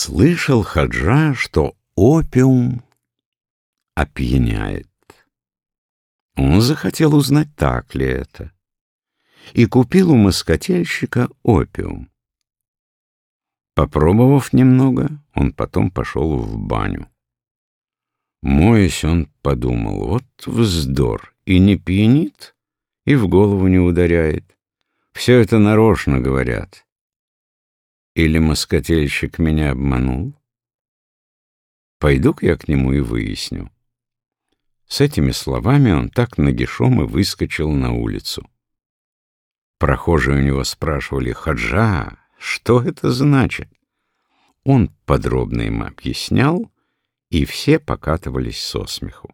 Слышал Хаджа, что опиум опьяняет. Он захотел узнать, так ли это, и купил у москотельщика опиум. Попробовав немного, он потом пошел в баню. Моясь, он подумал, вот вздор, и не пьянит, и в голову не ударяет. Все это нарочно говорят. Или москотельщик меня обманул? Пойду-ка я к нему и выясню. С этими словами он так нагишом и выскочил на улицу. Прохожие у него спрашивали, «Хаджа, что это значит?» Он подробно им объяснял, и все покатывались со смеху.